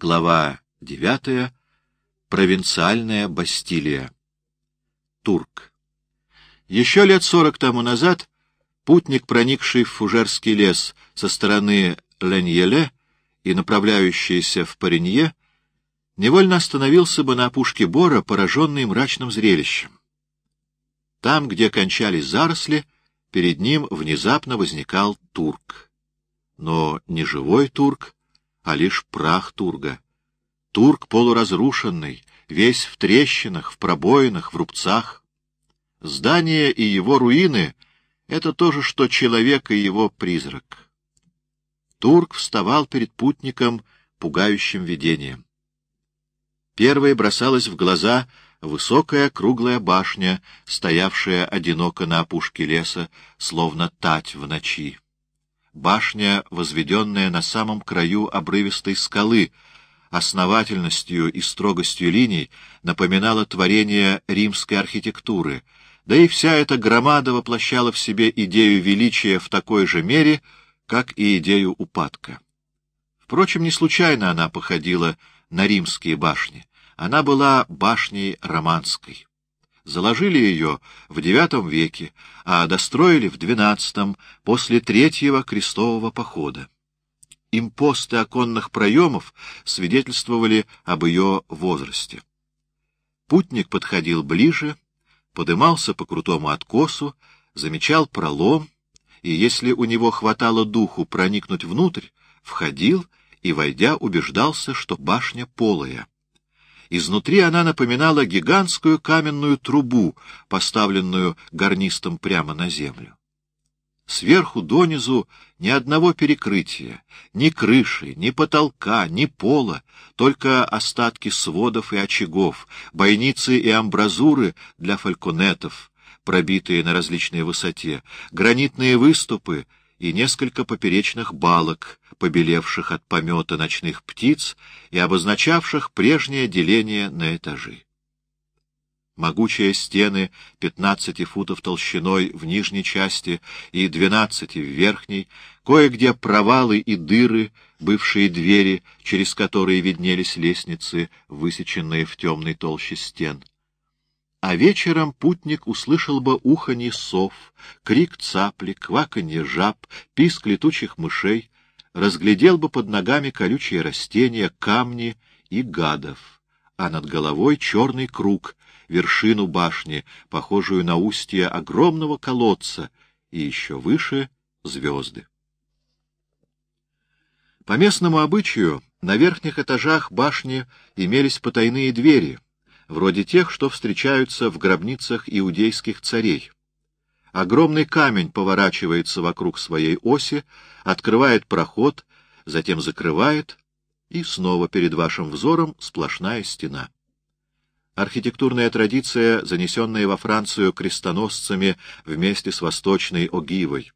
Глава 9. Провинциальная Бастилия. Турк. Еще лет сорок тому назад путник, проникший в Фужерский лес со стороны Леньеле и направляющийся в Паренье, невольно остановился бы на опушке Бора, пораженный мрачным зрелищем. Там, где кончались заросли, перед ним внезапно возникал турк. Но не живой турк, а лишь прах Турга. Тург полуразрушенный, весь в трещинах, в пробоинах, в рубцах. Здание и его руины — это то же, что человек и его призрак. Тург вставал перед путником пугающим видением. Первой бросалась в глаза высокая круглая башня, стоявшая одиноко на опушке леса, словно тать в ночи башня, возведенная на самом краю обрывистой скалы, основательностью и строгостью линий напоминала творение римской архитектуры, да и вся эта громада воплощала в себе идею величия в такой же мере, как и идею упадка. Впрочем, не случайно она походила на римские башни. Она была башней романской. Заложили ее в IX веке, а достроили в XII, после Третьего крестового похода. Импосты оконных проемов свидетельствовали об ее возрасте. Путник подходил ближе, подымался по крутому откосу, замечал пролом, и если у него хватало духу проникнуть внутрь, входил и, войдя, убеждался, что башня полая. Изнутри она напоминала гигантскую каменную трубу, поставленную гарнистом прямо на землю. Сверху донизу ни одного перекрытия, ни крыши, ни потолка, ни пола, только остатки сводов и очагов, бойницы и амбразуры для фальконетов, пробитые на различной высоте, гранитные выступы и несколько поперечных балок, побелевших от помета ночных птиц и обозначавших прежнее деление на этажи. Могучие стены пятнадцати футов толщиной в нижней части и двенадцати в верхней, кое-где провалы и дыры, бывшие двери, через которые виднелись лестницы, высеченные в темной толще стен — а вечером путник услышал бы уханье сов, крик цапли, кваканье жаб, писк летучих мышей, разглядел бы под ногами колючие растения, камни и гадов, а над головой черный круг, вершину башни, похожую на устье огромного колодца, и еще выше — звезды. По местному обычаю на верхних этажах башни имелись потайные двери — вроде тех, что встречаются в гробницах иудейских царей. Огромный камень поворачивается вокруг своей оси, открывает проход, затем закрывает, и снова перед вашим взором сплошная стена. Архитектурная традиция, занесенная во Францию крестоносцами вместе с восточной огивой.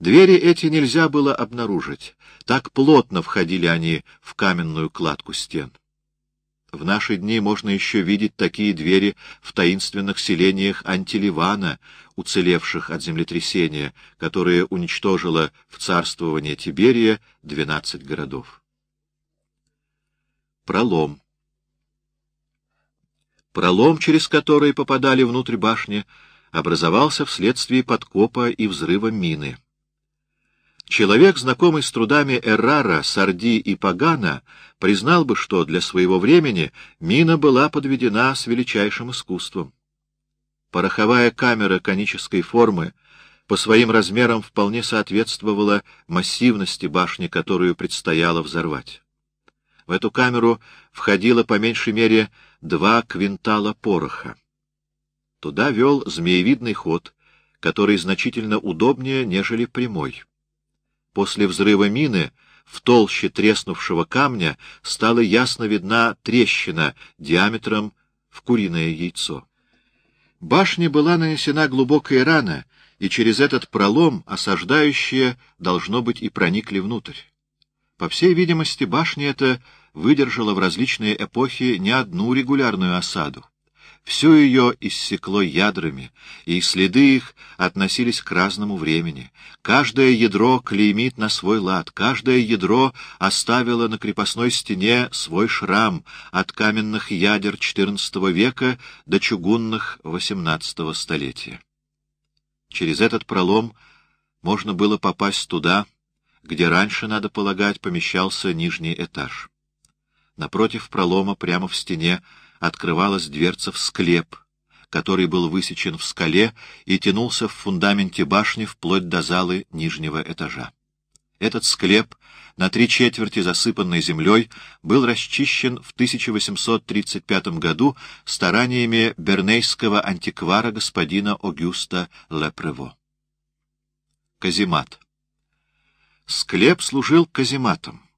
Двери эти нельзя было обнаружить, так плотно входили они в каменную кладку стен. В наши дни можно еще видеть такие двери в таинственных селениях Антиливана, уцелевших от землетрясения, которое уничтожило в царствование Тиберия двенадцать городов. Пролом Пролом, через который попадали внутрь башни, образовался вследствие подкопа и взрыва мины. Человек, знакомый с трудами Эррара, Сарди и Пагана, признал бы, что для своего времени мина была подведена с величайшим искусством. Пороховая камера конической формы по своим размерам вполне соответствовала массивности башни, которую предстояло взорвать. В эту камеру входило по меньшей мере два квинтала пороха. Туда вел змеевидный ход, который значительно удобнее, нежели прямой. После взрыва мины в толще треснувшего камня стала ясно видна трещина диаметром в куриное яйцо. Башне была нанесена глубокая рана, и через этот пролом осаждающие, должно быть, и проникли внутрь. По всей видимости, башня эта выдержала в различные эпохи не одну регулярную осаду. Всю ее иссекло ядрами, и следы их относились к разному времени. Каждое ядро клеймит на свой лад, каждое ядро оставило на крепостной стене свой шрам от каменных ядер XIV века до чугунных XVIII столетия. Через этот пролом можно было попасть туда, где раньше, надо полагать, помещался нижний этаж. Напротив пролома, прямо в стене, открывалась дверца в склеп, который был высечен в скале и тянулся в фундаменте башни вплоть до залы нижнего этажа. Этот склеп, на три четверти засыпанный землей, был расчищен в 1835 году стараниями бернейского антиквара господина Огюста Лепрево. Каземат. Склеп служил казематом.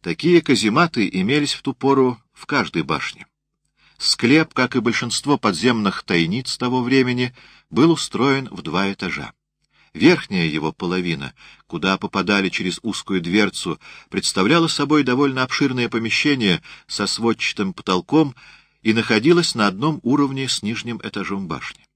Такие казематы имелись в ту пору в каждой башне. Склеп, как и большинство подземных тайниц того времени, был устроен в два этажа. Верхняя его половина, куда попадали через узкую дверцу, представляла собой довольно обширное помещение со сводчатым потолком и находилась на одном уровне с нижним этажом башни.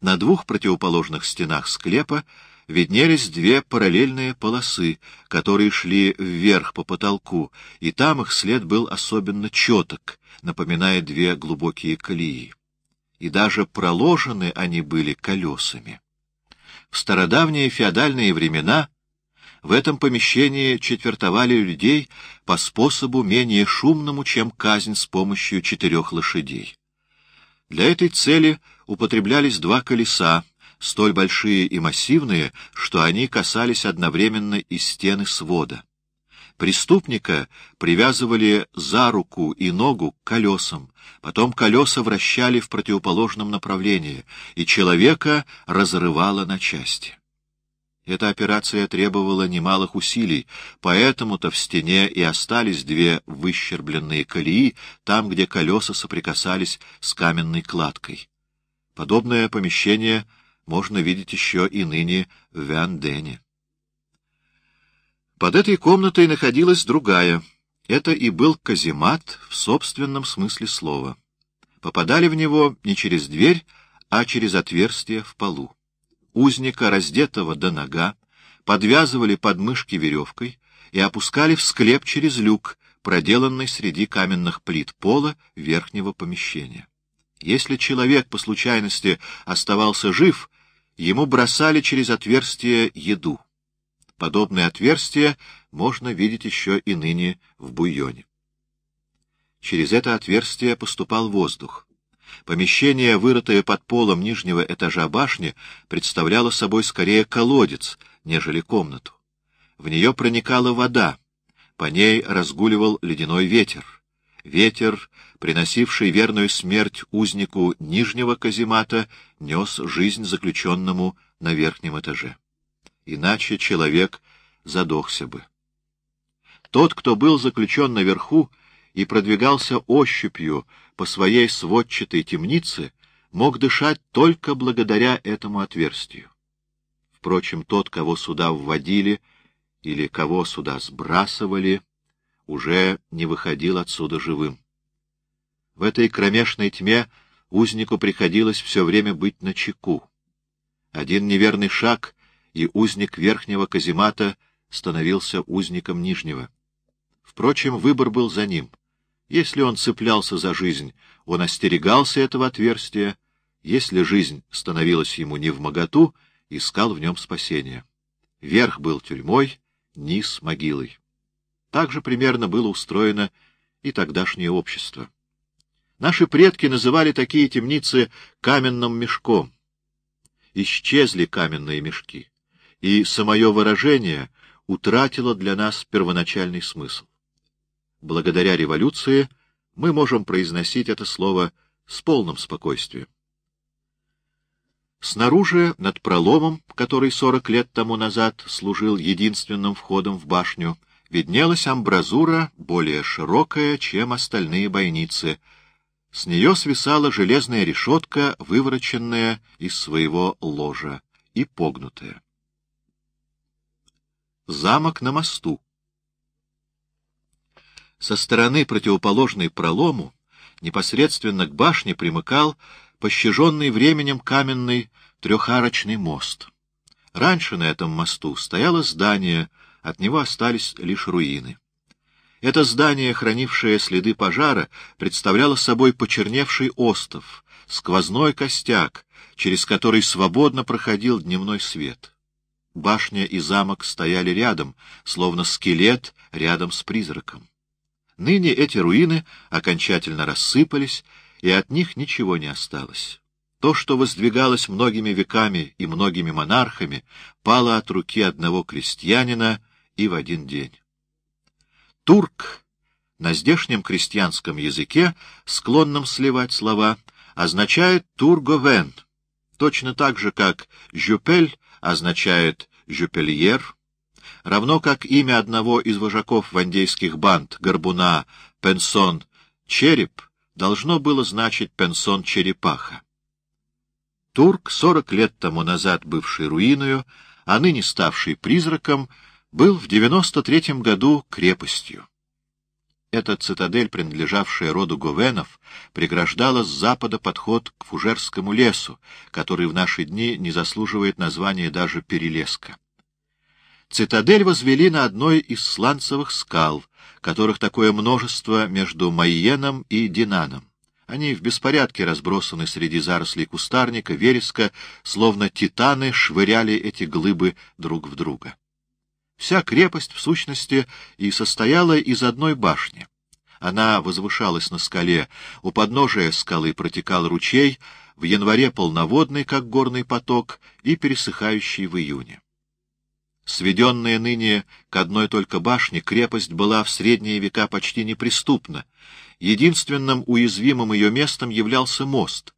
На двух противоположных стенах склепа виднелись две параллельные полосы, которые шли вверх по потолку, и там их след был особенно четок, напоминая две глубокие колеи. И даже проложены они были колесами. В стародавние феодальные времена в этом помещении четвертовали людей по способу менее шумному, чем казнь с помощью четырех лошадей. Для этой цели употреблялись два колеса, столь большие и массивные, что они касались одновременно и стены свода. Преступника привязывали за руку и ногу к колесам, потом колеса вращали в противоположном направлении, и человека разрывало на части. Эта операция требовала немалых усилий, поэтому-то в стене и остались две выщербленные колеи, там, где колеса соприкасались с каменной кладкой. Подобное помещение — можно видеть еще и ныне в Виандене. Под этой комнатой находилась другая. Это и был каземат в собственном смысле слова. Попадали в него не через дверь, а через отверстие в полу. Узника, раздетого до нога, подвязывали подмышки веревкой и опускали в склеп через люк, проделанный среди каменных плит пола верхнего помещения. Если человек по случайности оставался жив, ему бросали через отверстие еду. Подобные отверстия можно видеть еще и ныне в буйоне. Через это отверстие поступал воздух. Помещение, вырытое под полом нижнего этажа башни, представляло собой скорее колодец, нежели комнату. В нее проникала вода, по ней разгуливал ледяной ветер. Ветер, приносивший верную смерть узнику нижнего каземата, нес жизнь заключенному на верхнем этаже. Иначе человек задохся бы. Тот, кто был заключен наверху и продвигался ощупью по своей сводчатой темнице, мог дышать только благодаря этому отверстию. Впрочем, тот, кого сюда вводили или кого сюда сбрасывали, уже не выходил отсюда живым. В этой кромешной тьме узнику приходилось все время быть на чеку. Один неверный шаг, и узник верхнего каземата становился узником нижнего. Впрочем, выбор был за ним. Если он цеплялся за жизнь, он остерегался этого отверстия, если жизнь становилась ему не в моготу, искал в нем спасения. Верх был тюрьмой, низ — могилой. Так же примерно было устроено и тогдашнее общество. Наши предки называли такие темницы каменным мешком. Исчезли каменные мешки, и самое выражение утратило для нас первоначальный смысл. Благодаря революции мы можем произносить это слово с полным спокойствием. Снаружи, над проломом, который сорок лет тому назад служил единственным входом в башню, виднелась амбразура, более широкая, чем остальные бойницы. С нее свисала железная решетка, вывороченная из своего ложа и погнутая. Замок на мосту. Со стороны, противоположной пролому, Непосредственно к башне примыкал пощаженный временем каменный трехарочный мост. Раньше на этом мосту стояло здание, от него остались лишь руины. Это здание, хранившее следы пожара, представляло собой почерневший остов, сквозной костяк, через который свободно проходил дневной свет. Башня и замок стояли рядом, словно скелет рядом с призраком. Ныне эти руины окончательно рассыпались, и от них ничего не осталось. То, что воздвигалось многими веками и многими монархами, пало от руки одного крестьянина и в один день. Турк на здешнем крестьянском языке, склонном сливать слова, означает «турговен», точно так же, как «жюпель» означает «жюпельер», равно как имя одного из вожаков вандейских банд, горбуна Пенсон Череп, должно было значить Пенсон Черепаха. Турк, сорок лет тому назад бывший руиною, а ныне ставший призраком, был в девяносто третьем году крепостью. Эта цитадель, принадлежавшая роду Говенов, преграждала с запада подход к Фужерскому лесу, который в наши дни не заслуживает названия даже Перелеска. Цитадель возвели на одной из сланцевых скал, которых такое множество между Майеном и Динаном. Они в беспорядке разбросаны среди зарослей кустарника, вереска, словно титаны швыряли эти глыбы друг в друга. Вся крепость, в сущности, и состояла из одной башни. Она возвышалась на скале, у подножия скалы протекал ручей, в январе полноводный, как горный поток, и пересыхающий в июне. Сведенная ныне к одной только башне, крепость была в средние века почти неприступна. Единственным уязвимым ее местом являлся мост.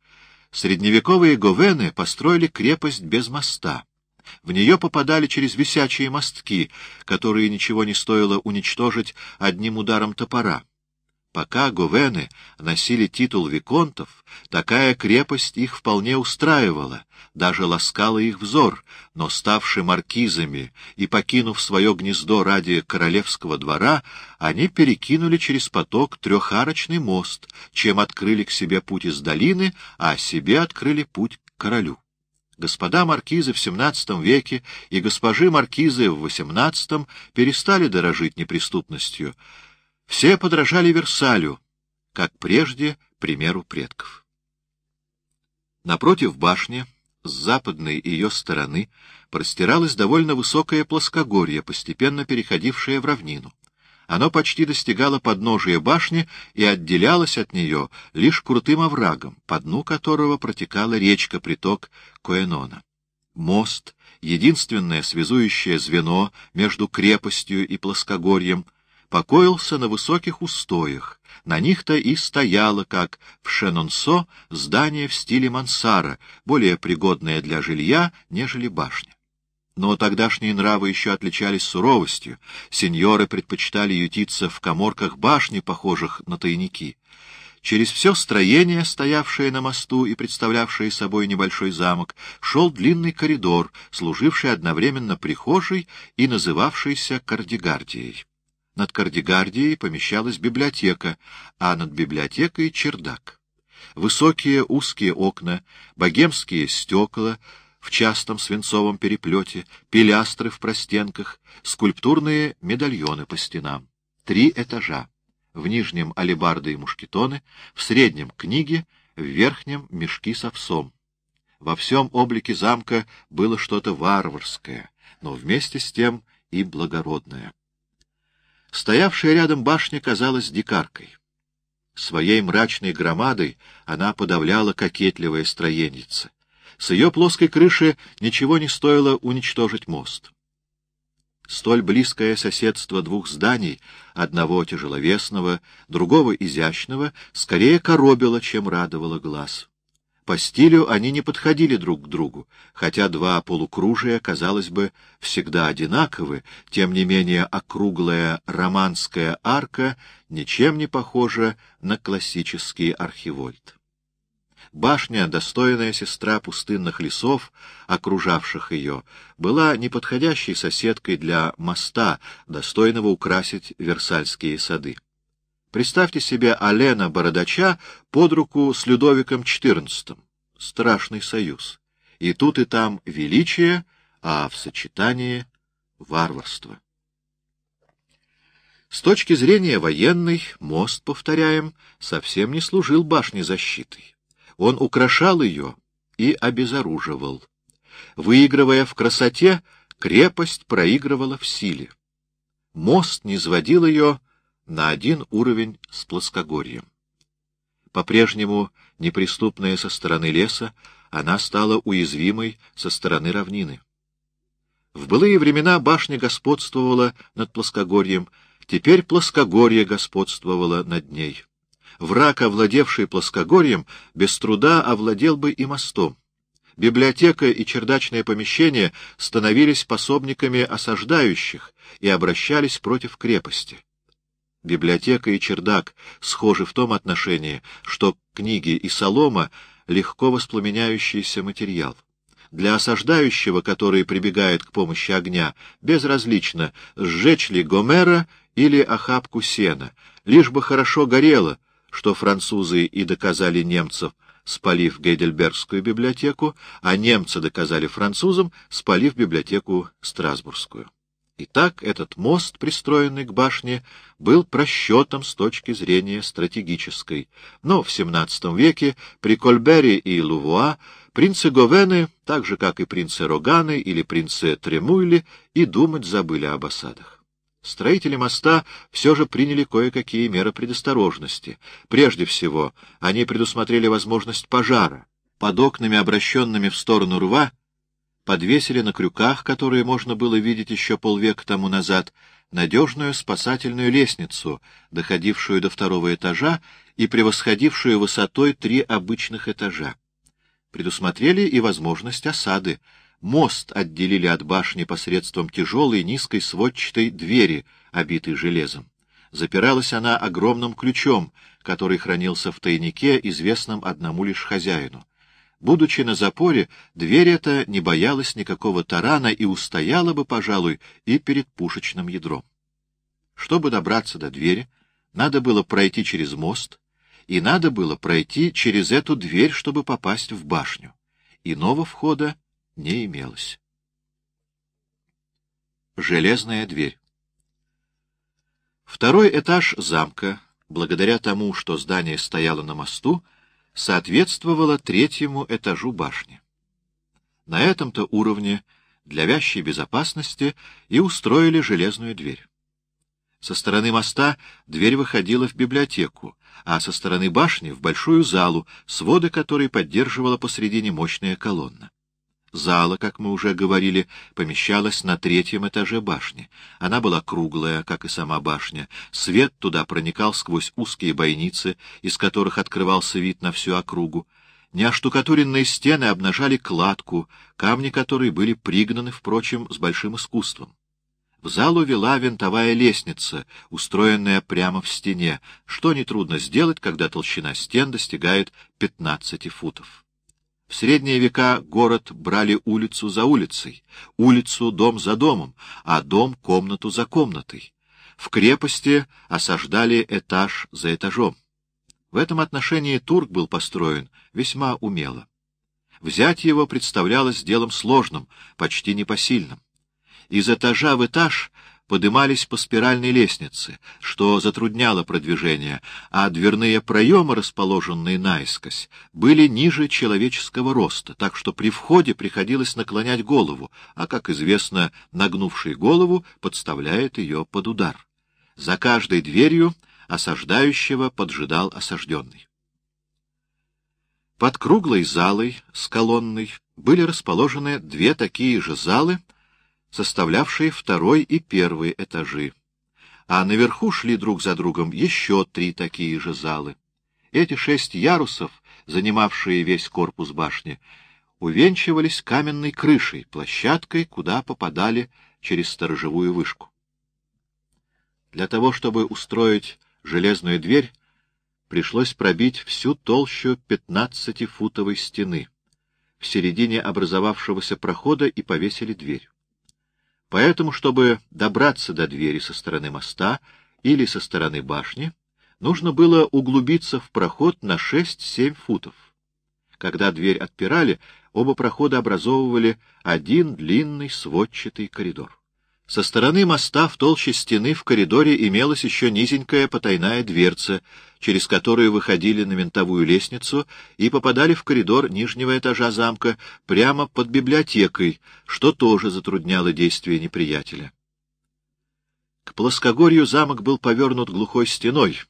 Средневековые говены построили крепость без моста. В нее попадали через висячие мостки, которые ничего не стоило уничтожить одним ударом топора. Пока говены носили титул виконтов, такая крепость их вполне устраивала, даже ласкала их взор, но, ставши маркизами и покинув свое гнездо ради королевского двора, они перекинули через поток трехарочный мост, чем открыли к себе путь из долины, а себе открыли путь к королю. Господа маркизы в XVII веке и госпожи маркизы в XVIII перестали дорожить неприступностью. Все подражали Версалю, как прежде примеру предков. Напротив башни, с западной ее стороны, простиралось довольно высокое плоскогорье, постепенно переходившее в равнину. Оно почти достигало подножия башни и отделялось от нее лишь крутым оврагом, по дну которого протекала речка-приток Коэнона. Мост, единственное связующее звено между крепостью и плоскогорьем, покоился на высоких устоях, на них-то и стояло, как в Шенонсо, здание в стиле мансара, более пригодное для жилья, нежели башня. Но тогдашние нравы еще отличались суровостью, сеньоры предпочитали ютиться в коморках башни, похожих на тайники. Через все строение, стоявшее на мосту и представлявшее собой небольшой замок, шел длинный коридор, служивший одновременно прихожей и называвшийся кардигардией. Над кардигардией помещалась библиотека, а над библиотекой — чердак. Высокие узкие окна, богемские стекла — в частом свинцовом переплете, пилястры в простенках, скульптурные медальоны по стенам. Три этажа. В нижнем — алебарды и мушкетоны, в среднем — книги, в верхнем — мешки с овсом. Во всем облике замка было что-то варварское, но вместе с тем и благородное. Стоявшая рядом башня казалась дикаркой. Своей мрачной громадой она подавляла кокетливое строеннице. С ее плоской крыши ничего не стоило уничтожить мост. Столь близкое соседство двух зданий, одного тяжеловесного, другого изящного, скорее коробило, чем радовало глаз. По стилю они не подходили друг к другу, хотя два полукружия, казалось бы, всегда одинаковы, тем не менее округлая романская арка ничем не похожа на классический архивольт. Башня, достойная сестра пустынных лесов, окружавших ее, была неподходящей соседкой для моста, достойного украсить Версальские сады. Представьте себе Алена Бородача под руку с Людовиком XIV. Страшный союз. И тут и там величие, а в сочетании варварство. С точки зрения военной, мост, повторяем, совсем не служил башне защитой. Он украшал ее и обезоруживал. Выигрывая в красоте, крепость проигрывала в силе. Мост не сводил ее на один уровень с плоскогорьем. По-прежнему неприступная со стороны леса, она стала уязвимой со стороны равнины. В былые времена башня господствовала над плоскогорьем, теперь плоскогорье господствовало над ней. Враг, овладевший плоскогорьем, без труда овладел бы и мостом. Библиотека и чердачное помещение становились пособниками осаждающих и обращались против крепости. Библиотека и чердак схожи в том отношении, что книги и солома — легко воспламеняющийся материал. Для осаждающего, который прибегает к помощи огня, безразлично, сжечь ли Гомера или охапку сена, лишь бы хорошо горело, что французы и доказали немцев, спалив Гейдельбергскую библиотеку, а немцы доказали французам, спалив библиотеку Страсбургскую. Итак, этот мост, пристроенный к башне, был просчетом с точки зрения стратегической. Но в XVII веке при Кольбере и Лувуа принцы Говены, так же как и принцы Роганы или принцы Тремуйли, и думать забыли об осадах. Строители моста все же приняли кое-какие меры предосторожности. Прежде всего, они предусмотрели возможность пожара. Под окнами, обращенными в сторону рва, подвесили на крюках, которые можно было видеть еще полвека тому назад, надежную спасательную лестницу, доходившую до второго этажа и превосходившую высотой три обычных этажа. Предусмотрели и возможность осады. Мост отделили от башни посредством тяжелой низкой сводчатой двери, обитой железом. Запиралась она огромным ключом, который хранился в тайнике, известном одному лишь хозяину. Будучи на запоре, дверь эта не боялась никакого тарана и устояла бы, пожалуй, и перед пушечным ядром. Чтобы добраться до двери, надо было пройти через мост, и надо было пройти через эту дверь, чтобы попасть в башню. Иного входа не имелось. Железная дверь Второй этаж замка, благодаря тому, что здание стояло на мосту, соответствовала третьему этажу башни. На этом-то уровне для вящей безопасности и устроили железную дверь. Со стороны моста дверь выходила в библиотеку, а со стороны башни — в большую залу, своды которой поддерживала посредине мощная колонна. Зала, как мы уже говорили, помещалась на третьем этаже башни. Она была круглая, как и сама башня. Свет туда проникал сквозь узкие бойницы, из которых открывался вид на всю округу. Неоштукатуренные стены обнажали кладку, камни которой были пригнаны, впрочем, с большим искусством. В залу вела винтовая лестница, устроенная прямо в стене, что нетрудно сделать, когда толщина стен достигает 15 футов. В средние века город брали улицу за улицей, улицу дом за домом, а дом комнату за комнатой. В крепости осаждали этаж за этажом. В этом отношении Турк был построен весьма умело. Взять его представлялось делом сложным, почти непосильным. Из этажа в этаж подымались по спиральной лестнице, что затрудняло продвижение, а дверные проемы, расположенные наискось, были ниже человеческого роста, так что при входе приходилось наклонять голову, а, как известно, нагнувший голову подставляет ее под удар. За каждой дверью осаждающего поджидал осажденный. Под круглой залой с колонной были расположены две такие же залы, составлявшие второй и первый этажи. А наверху шли друг за другом еще три такие же залы. Эти шесть ярусов, занимавшие весь корпус башни, увенчивались каменной крышей, площадкой, куда попадали через сторожевую вышку. Для того, чтобы устроить железную дверь, пришлось пробить всю толщу пятнадцатифутовой стены. В середине образовавшегося прохода и повесили дверь. Поэтому, чтобы добраться до двери со стороны моста или со стороны башни, нужно было углубиться в проход на 6-7 футов. Когда дверь отпирали, оба прохода образовывали один длинный сводчатый коридор. Со стороны моста в толще стены в коридоре имелась еще низенькая потайная дверца, через которую выходили на винтовую лестницу и попадали в коридор нижнего этажа замка прямо под библиотекой, что тоже затрудняло действие неприятеля. К плоскогорью замок был повернут глухой стеной,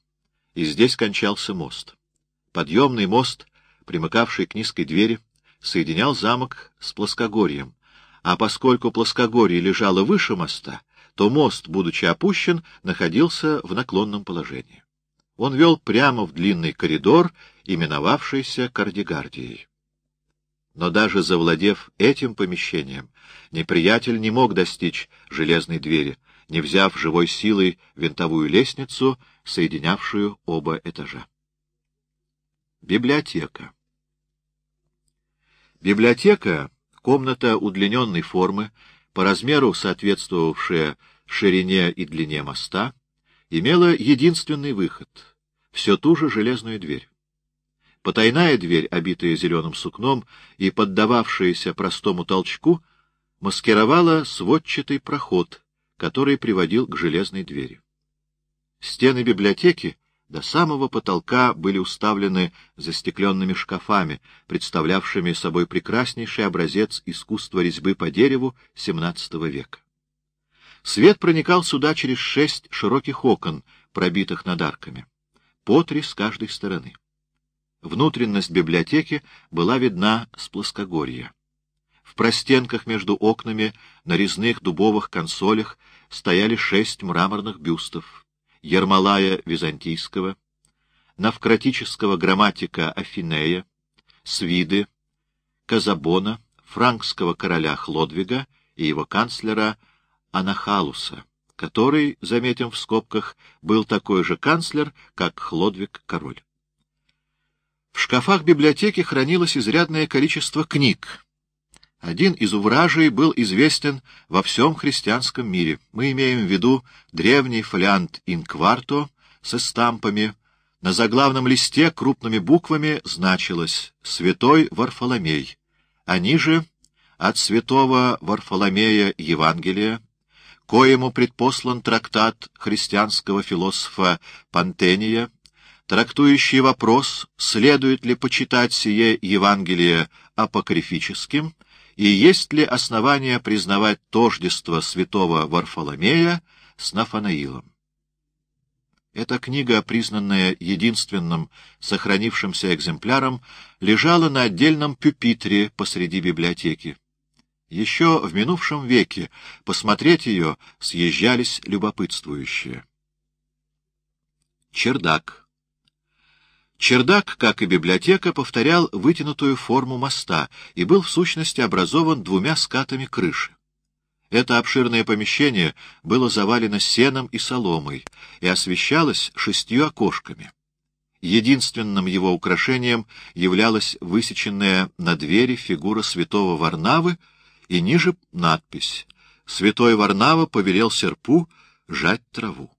и здесь кончался мост. Подъемный мост, примыкавший к низкой двери, соединял замок с плоскогорьем, а поскольку плоскогорье лежало выше моста, то мост, будучи опущен, находился в наклонном положении. Он вел прямо в длинный коридор, именовавшийся Кардигардией. Но даже завладев этим помещением, неприятель не мог достичь железной двери, не взяв живой силой винтовую лестницу, соединявшую оба этажа. Библиотека Библиотека — комната удлиненной формы, по размеру соответствовавшая ширине и длине моста, имела единственный выход — все ту же железную дверь. Потайная дверь, обитая зеленым сукном и поддававшаяся простому толчку, маскировала сводчатый проход, который приводил к железной двери. Стены библиотеки до самого потолка были уставлены застекленными шкафами, представлявшими собой прекраснейший образец искусства резьбы по дереву XVII века. Свет проникал сюда через шесть широких окон, пробитых над арками, по три с каждой стороны. Внутренность библиотеки была видна с плоскогорья. В простенках между окнами на резных дубовых консолях стояли шесть мраморных бюстов — Ермолая Византийского, Навкратического грамматика Афинея, Свиды, Казабона, франкского короля Хлодвига и его канцлера Анахалуса, который, заметим в скобках, был такой же канцлер, как Хлодвиг-король. В шкафах библиотеки хранилось изрядное количество книг, один из увражей был известен во всем христианском мире. Мы имеем в виду древний фолиант инкварто с эстампами. На заглавном листе крупными буквами значилось «Святой Варфоломей», а ниже «От святого Варфоломея Евангелия», коему предпослан трактат христианского философа Пантения, трактующий вопрос, следует ли почитать сие Евангелие апокрифическим, и есть ли основания признавать тождество святого Варфоломея с Нафанаилом. Эта книга, признанная единственным сохранившимся экземпляром, лежала на отдельном пюпитре посреди библиотеки. Еще в минувшем веке посмотреть ее съезжались любопытствующие. Чердак Чердак, как и библиотека, повторял вытянутую форму моста и был в сущности образован двумя скатами крыши. Это обширное помещение было завалено сеном и соломой и освещалось шестью окошками. Единственным его украшением являлась высеченная на двери фигура святого Варнавы и ниже надпись «Святой Варнава повелел серпу жать траву».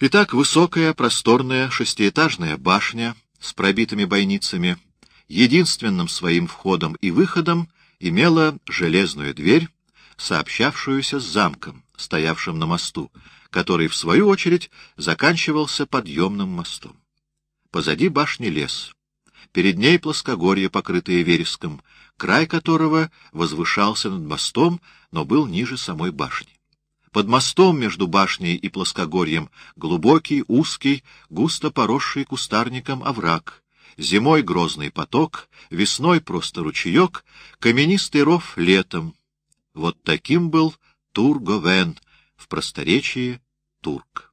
Итак, высокая, просторная, шестиэтажная башня с пробитыми бойницами, единственным своим входом и выходом имела железную дверь, сообщавшуюся с замком, стоявшим на мосту, который, в свою очередь, заканчивался подъемным мостом. Позади башни лес. Перед ней плоскогорье, покрытое вереском, край которого возвышался над мостом, но был ниже самой башни. Под мостом между башней и плоскогорьем глубокий, узкий, густо поросший кустарником овраг. Зимой грозный поток, весной просто ручеек, каменистый ров летом. Вот таким был Турговен, в просторечии Турк.